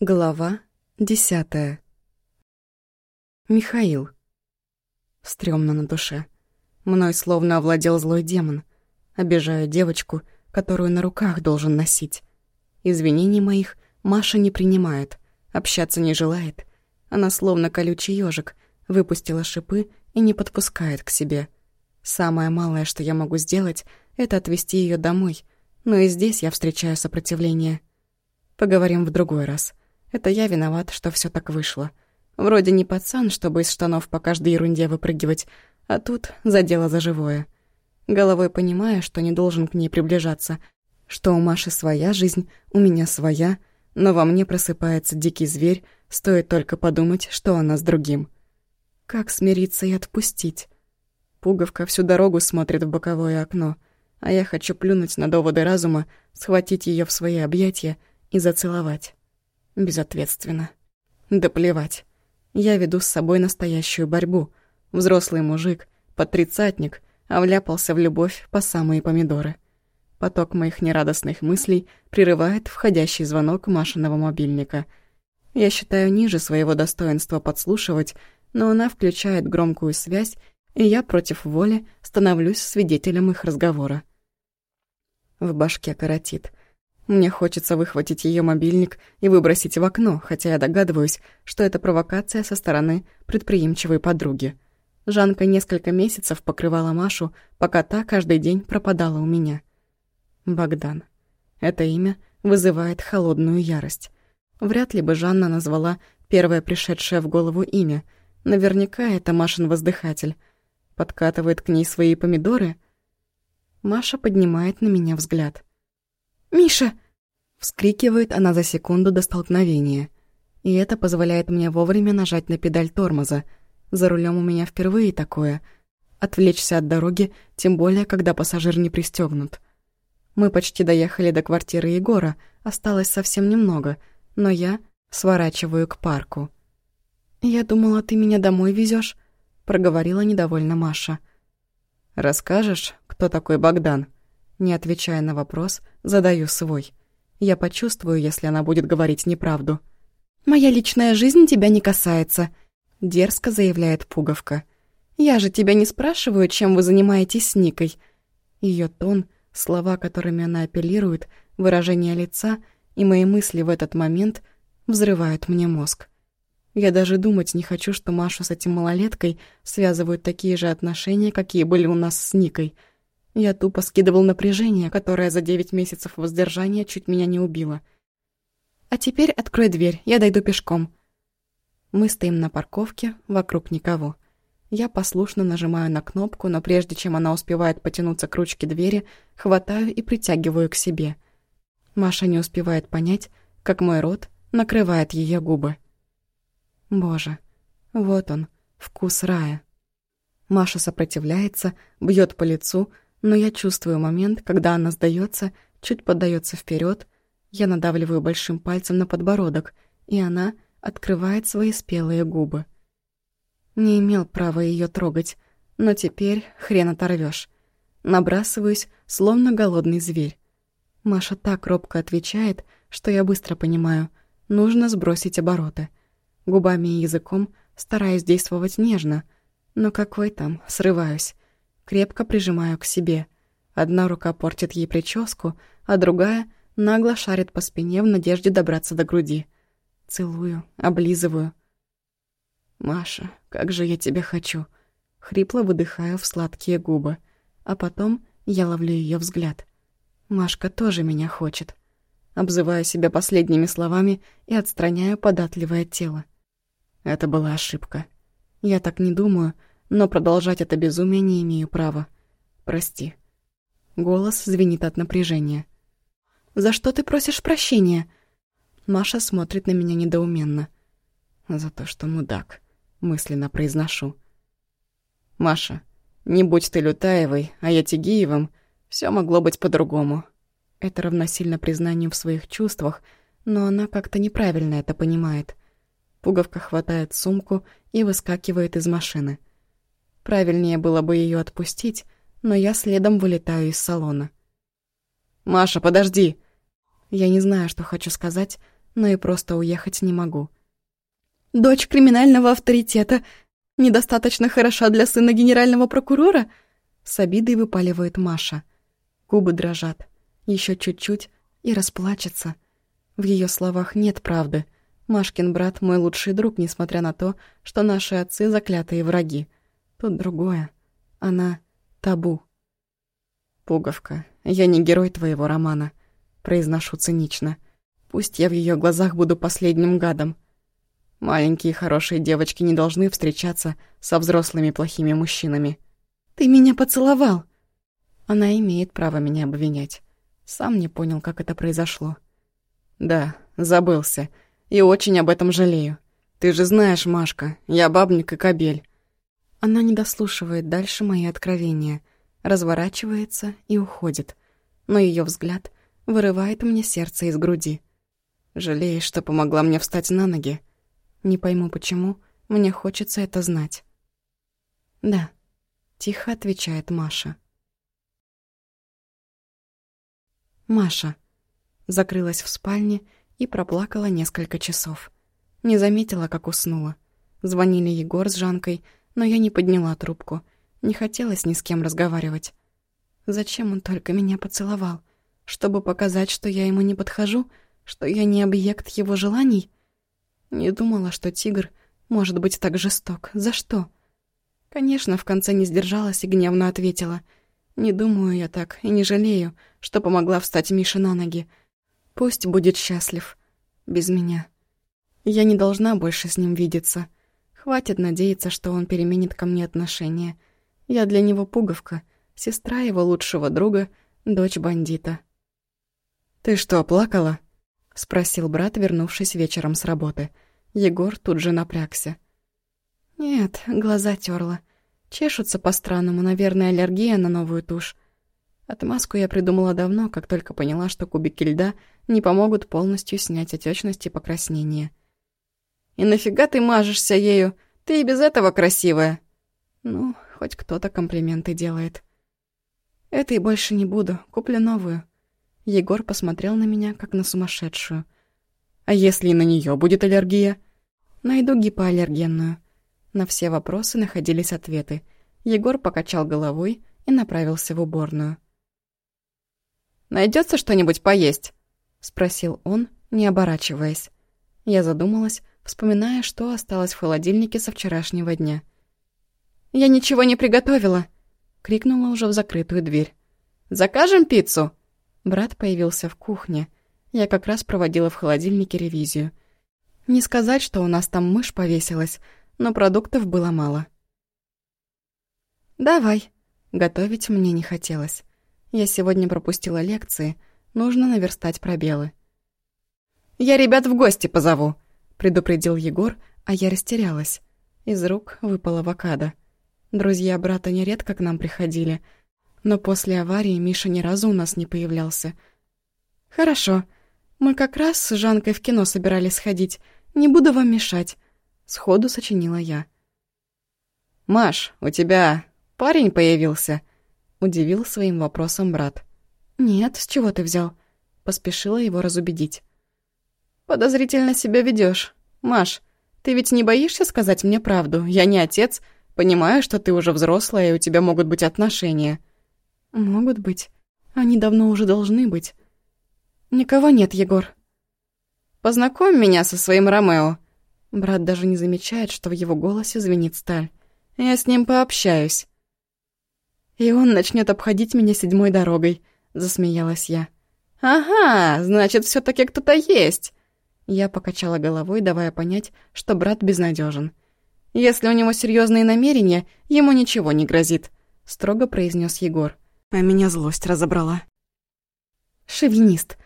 Глава десятая. Михаил. Стрёмно на душе. Мной словно овладел злой демон. Обижаю девочку, которую на руках должен носить. Извинений моих Маша не принимает, общаться не желает. Она словно колючий ежик, выпустила шипы и не подпускает к себе. Самое малое, что я могу сделать, это отвезти ее домой. Но и здесь я встречаю сопротивление. Поговорим в другой раз. Это я виноват, что все так вышло. Вроде не пацан, чтобы из штанов по каждой ерунде выпрыгивать, а тут задело за живое. Головой понимая, что не должен к ней приближаться, что у Маши своя жизнь, у меня своя, но во мне просыпается дикий зверь, стоит только подумать, что она с другим. Как смириться и отпустить? Пуговка всю дорогу смотрит в боковое окно, а я хочу плюнуть на доводы разума, схватить ее в свои объятия и зацеловать безответственно. Да плевать. Я веду с собой настоящую борьбу. Взрослый мужик, подтридцатник, а вляпался в любовь по самые помидоры. Поток моих нерадостных мыслей прерывает входящий звонок Машиного мобильника. Я считаю ниже своего достоинства подслушивать, но она включает громкую связь, и я против воли становлюсь свидетелем их разговора. В башке коротит. Мне хочется выхватить ее мобильник и выбросить в окно, хотя я догадываюсь, что это провокация со стороны предприимчивой подруги. Жанка несколько месяцев покрывала Машу, пока та каждый день пропадала у меня. Богдан. Это имя вызывает холодную ярость. Вряд ли бы Жанна назвала первое пришедшее в голову имя. Наверняка это Машин воздыхатель. Подкатывает к ней свои помидоры. Маша поднимает на меня взгляд. «Миша!» — вскрикивает она за секунду до столкновения. И это позволяет мне вовремя нажать на педаль тормоза. За рулем у меня впервые такое. Отвлечься от дороги, тем более, когда пассажир не пристегнут. Мы почти доехали до квартиры Егора, осталось совсем немного, но я сворачиваю к парку. «Я думала, ты меня домой везешь, проговорила недовольно Маша. «Расскажешь, кто такой Богдан?» Не отвечая на вопрос, задаю свой. Я почувствую, если она будет говорить неправду. «Моя личная жизнь тебя не касается», — дерзко заявляет Пуговка. «Я же тебя не спрашиваю, чем вы занимаетесь с Никой». Ее тон, слова, которыми она апеллирует, выражение лица и мои мысли в этот момент взрывают мне мозг. Я даже думать не хочу, что Машу с этим малолеткой связывают такие же отношения, какие были у нас с Никой — я тупо скидывал напряжение, которое за девять месяцев воздержания чуть меня не убило. «А теперь открой дверь, я дойду пешком». Мы стоим на парковке, вокруг никого. Я послушно нажимаю на кнопку, но прежде чем она успевает потянуться к ручке двери, хватаю и притягиваю к себе. Маша не успевает понять, как мой рот накрывает ее губы. Боже, вот он, вкус рая. Маша сопротивляется, бьет по лицу, но я чувствую момент, когда она сдается, чуть поддается вперед, я надавливаю большим пальцем на подбородок, и она открывает свои спелые губы. Не имел права ее трогать, но теперь хрен оторвешь. Набрасываюсь, словно голодный зверь. Маша так робко отвечает, что я быстро понимаю, нужно сбросить обороты. Губами и языком стараюсь действовать нежно, но какой там, срываюсь крепко прижимаю к себе. Одна рука портит ей прическу, а другая нагло шарит по спине в надежде добраться до груди. Целую, облизываю. «Маша, как же я тебя хочу!» Хрипло выдыхаю в сладкие губы, а потом я ловлю ее взгляд. Машка тоже меня хочет. Обзываю себя последними словами и отстраняю податливое тело. Это была ошибка. Я так не думаю, но продолжать это безумие не имею права. Прости. Голос звенит от напряжения. «За что ты просишь прощения?» Маша смотрит на меня недоуменно. «За то, что мудак», — мысленно произношу. «Маша, не будь ты Лютаевой, а я Тигиевым, все могло быть по-другому». Это равносильно признанию в своих чувствах, но она как-то неправильно это понимает. Пуговка хватает сумку и выскакивает из машины. Правильнее было бы ее отпустить, но я следом вылетаю из салона. «Маша, подожди!» Я не знаю, что хочу сказать, но и просто уехать не могу. «Дочь криминального авторитета недостаточно хороша для сына генерального прокурора?» С обидой выпаливает Маша. Губы дрожат. Еще чуть-чуть и расплачется. В ее словах нет правды. Машкин брат мой лучший друг, несмотря на то, что наши отцы заклятые враги. Тут другое. Она табу. «Пуговка, я не герой твоего романа», — произношу цинично. «Пусть я в ее глазах буду последним гадом. Маленькие хорошие девочки не должны встречаться со взрослыми плохими мужчинами». «Ты меня поцеловал!» Она имеет право меня обвинять. Сам не понял, как это произошло. «Да, забылся. И очень об этом жалею. Ты же знаешь, Машка, я бабник и кобель». Она не дослушивает дальше мои откровения, разворачивается и уходит. Но ее взгляд вырывает мне сердце из груди. Жалеешь, что помогла мне встать на ноги? Не пойму, почему, мне хочется это знать. «Да», — тихо отвечает Маша. Маша. Закрылась в спальне и проплакала несколько часов. Не заметила, как уснула. Звонили Егор с Жанкой, но я не подняла трубку. Не хотелось ни с кем разговаривать. Зачем он только меня поцеловал? Чтобы показать, что я ему не подхожу? Что я не объект его желаний? Не думала, что тигр может быть так жесток. За что? Конечно, в конце не сдержалась и гневно ответила. Не думаю я так и не жалею, что помогла встать Мише на ноги. Пусть будет счастлив. Без меня. Я не должна больше с ним видеться. Хватит надеяться, что он переменит ко мне отношение. Я для него пуговка, сестра его лучшего друга, дочь бандита. «Ты что, плакала?» — спросил брат, вернувшись вечером с работы. Егор тут же напрягся. «Нет, глаза терла. Чешутся по-странному, наверное, аллергия на новую тушь. Отмазку я придумала давно, как только поняла, что кубики льда не помогут полностью снять отечность и покраснение. «И нафига ты мажешься ею? Ты и без этого красивая!» «Ну, хоть кто-то комплименты делает». «Этой больше не буду, куплю новую». Егор посмотрел на меня, как на сумасшедшую. «А если и на нее будет аллергия?» «Найду гипоаллергенную». На все вопросы находились ответы. Егор покачал головой и направился в уборную. Найдется что-нибудь поесть?» — спросил он, не оборачиваясь. Я задумалась, вспоминая, что осталось в холодильнике со вчерашнего дня. «Я ничего не приготовила!» — крикнула уже в закрытую дверь. «Закажем пиццу?» Брат появился в кухне. Я как раз проводила в холодильнике ревизию. Не сказать, что у нас там мышь повесилась, но продуктов было мало. «Давай». Готовить мне не хотелось. Я сегодня пропустила лекции, нужно наверстать пробелы. «Я ребят в гости позову», — предупредил Егор, а я растерялась. Из рук выпала авокадо. Друзья брата нередко к нам приходили, но после аварии Миша ни разу у нас не появлялся. «Хорошо. Мы как раз с Жанкой в кино собирались сходить. Не буду вам мешать. Сходу сочинила я. «Маш, у тебя парень появился?» Удивил своим вопросом брат. «Нет, с чего ты взял?» Поспешила его разубедить. «Подозрительно себя ведешь. Маш, ты ведь не боишься сказать мне правду? Я не отец. Понимаю, что ты уже взрослая, и у тебя могут быть отношения». «Могут быть. Они давно уже должны быть». «Никого нет, Егор». «Познакомь меня со своим Ромео», Брат даже не замечает, что в его голосе звенит сталь. «Я с ним пообщаюсь». «И он начнет обходить меня седьмой дорогой», — засмеялась я. «Ага, значит, все таки кто-то есть». Я покачала головой, давая понять, что брат безнадежен. «Если у него серьезные намерения, ему ничего не грозит», — строго произнес Егор. А меня злость разобрала. «Шовинист,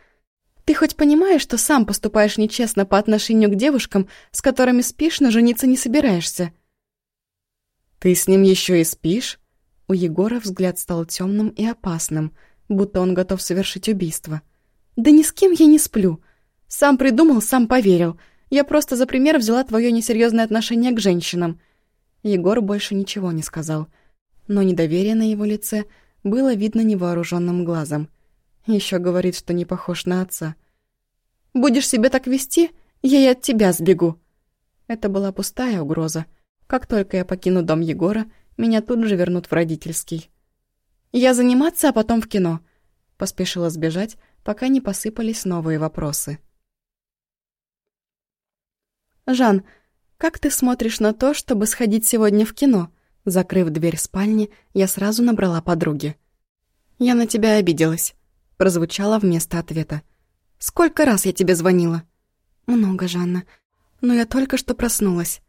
ты хоть понимаешь, что сам поступаешь нечестно по отношению к девушкам, с которыми спишь, но жениться не собираешься?» «Ты с ним еще и спишь?» У Егора взгляд стал темным и опасным, будто он готов совершить убийство. «Да ни с кем я не сплю. Сам придумал, сам поверил. Я просто за пример взяла твое несерьезное отношение к женщинам». Егор больше ничего не сказал, но недоверие на его лице было видно невооруженным глазом. Еще говорит, что не похож на отца. Будешь себя так вести, я и от тебя сбегу». Это была пустая угроза. Как только я покину дом Егора, меня тут же вернут в родительский. «Я заниматься, а потом в кино», — поспешила сбежать, пока не посыпались новые вопросы. «Жан, как ты смотришь на то, чтобы сходить сегодня в кино?» Закрыв дверь спальни, я сразу набрала подруги. «Я на тебя обиделась», — прозвучало вместо ответа. «Сколько раз я тебе звонила?» «Много, Жанна. Но я только что проснулась».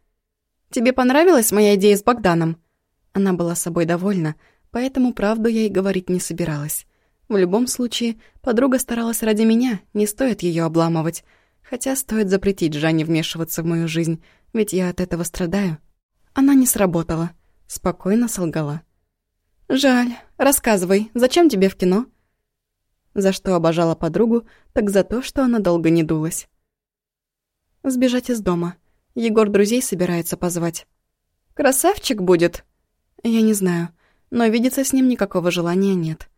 «Тебе понравилась моя идея с Богданом?» Она была собой довольна, поэтому правду я ей говорить не собиралась. В любом случае, подруга старалась ради меня, не стоит ее обламывать. Хотя стоит запретить Жанне вмешиваться в мою жизнь, ведь я от этого страдаю. Она не сработала. Спокойно солгала. «Жаль. Рассказывай, зачем тебе в кино?» За что обожала подругу, так за то, что она долго не дулась. «Сбежать из дома. Егор друзей собирается позвать». «Красавчик будет?» «Я не знаю, но видеться с ним никакого желания нет».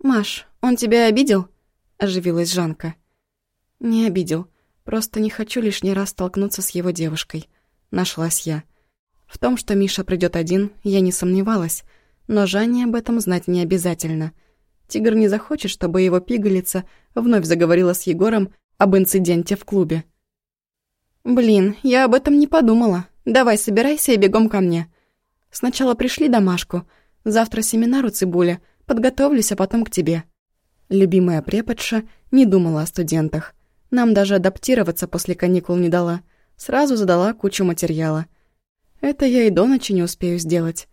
«Маш, он тебя обидел?» – оживилась Жанка. «Не обидел. Просто не хочу лишний раз столкнуться с его девушкой». Нашлась я. В том, что Миша придет один, я не сомневалась, но Жанне об этом знать не обязательно. Тигр не захочет, чтобы его пигалица вновь заговорила с Егором об инциденте в клубе. «Блин, я об этом не подумала. Давай, собирайся и бегом ко мне. Сначала пришли домашку. Завтра семинар у Цибуля. Подготовлюсь, а потом к тебе». Любимая преподша не думала о студентах. Нам даже адаптироваться после каникул не дала. Сразу задала кучу материала. Это я и до ночи не успею сделать.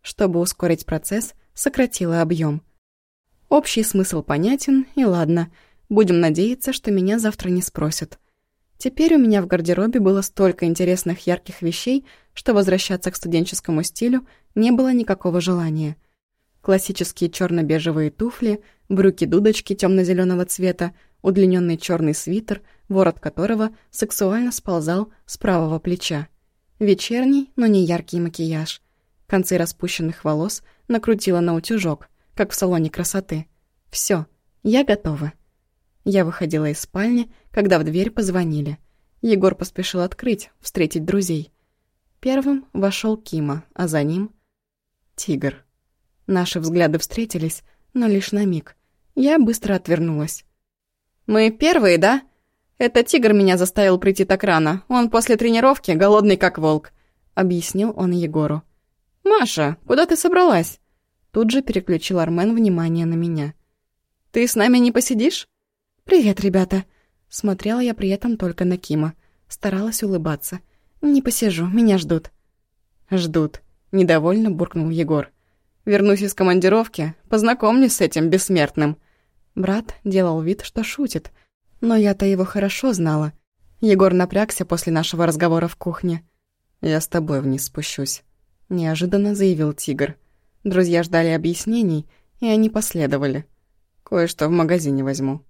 Чтобы ускорить процесс, сократила объем. Общий смысл понятен, и ладно. Будем надеяться, что меня завтра не спросят. Теперь у меня в гардеробе было столько интересных ярких вещей, что возвращаться к студенческому стилю не было никакого желания. Классические черно бежевые туфли, брюки-дудочки темно зеленого цвета, удлиненный черный свитер, ворот которого сексуально сползал с правого плеча. Вечерний, но не яркий макияж. Концы распущенных волос накрутила на утюжок, как в салоне красоты. Все, я готова. Я выходила из спальни, когда в дверь позвонили. Егор поспешил открыть, встретить друзей. Первым вошел Кима, а за ним — Тигр. Наши взгляды встретились, но лишь на миг. Я быстро отвернулась. «Мы первые, да?» «Это тигр меня заставил прийти так рано. Он после тренировки голодный как волк», — объяснил он Егору. «Маша, куда ты собралась?» Тут же переключил Армен внимание на меня. «Ты с нами не посидишь?» «Привет, ребята!» Смотрела я при этом только на Кима. Старалась улыбаться. «Не посижу, меня ждут». «Ждут», — недовольно буркнул Егор. «Вернусь из командировки, познакомлюсь с этим бессмертным». Брат делал вид, что шутит, но я-то его хорошо знала. Егор напрягся после нашего разговора в кухне. «Я с тобой вниз спущусь», — неожиданно заявил Тигр. Друзья ждали объяснений, и они последовали. «Кое-что в магазине возьму».